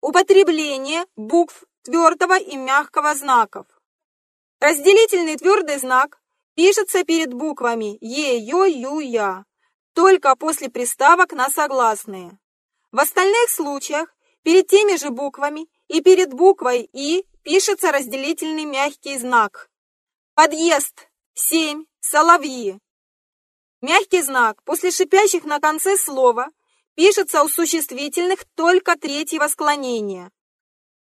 Употребление букв твердого и мягкого знаков. Разделительный твердый знак пишется перед буквами Е, Ё, Ю, Я, только после приставок на согласные. В остальных случаях перед теми же буквами и перед буквой И пишется разделительный мягкий знак. Подъезд, семь, соловьи. Мягкий знак после шипящих на конце слова пишется у существительных только третьего склонения.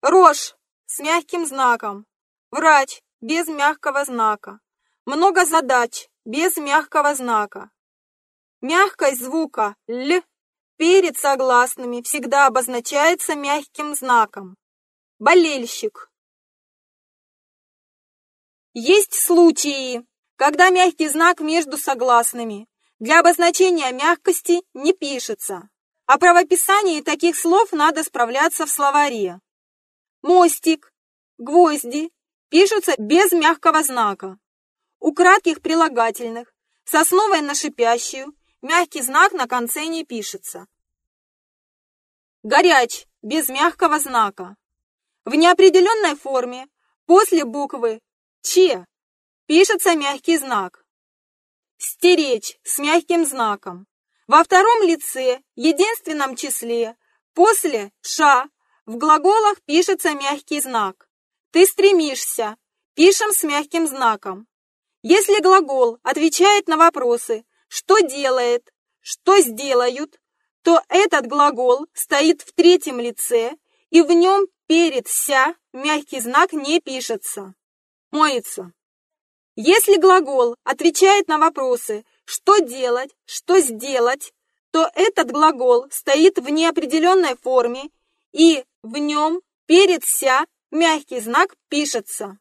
Рожь с мягким знаком. Врач без мягкого знака. Много задач без мягкого знака. Мягкость звука «л» перед согласными всегда обозначается мягким знаком. Болельщик. Есть случаи, когда мягкий знак между согласными для обозначения мягкости не пишется. О правописании таких слов надо справляться в словаре. Мостик, гвозди пишутся без мягкого знака. У кратких прилагательных с основой на шипящую мягкий знак на конце не пишется. Горяч без мягкого знака. В неопределенной форме после буквы Ч пишется мягкий знак. Стеречь с мягким знаком. Во втором лице, единственном числе, после «ша» в глаголах пишется мягкий знак. Ты стремишься, пишем с мягким знаком. Если глагол отвечает на вопросы «что делает», «что сделают», то этот глагол стоит в третьем лице, и в нем перед «ся» мягкий знак не пишется. Моется. Если глагол отвечает на вопросы «что делать», «что сделать», то этот глагол стоит в неопределенной форме и в нем перед «ся» мягкий знак пишется.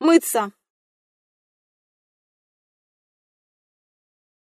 Мыться.